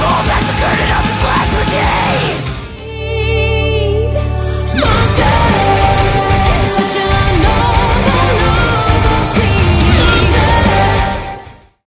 Roll back the curtain of this glass brigade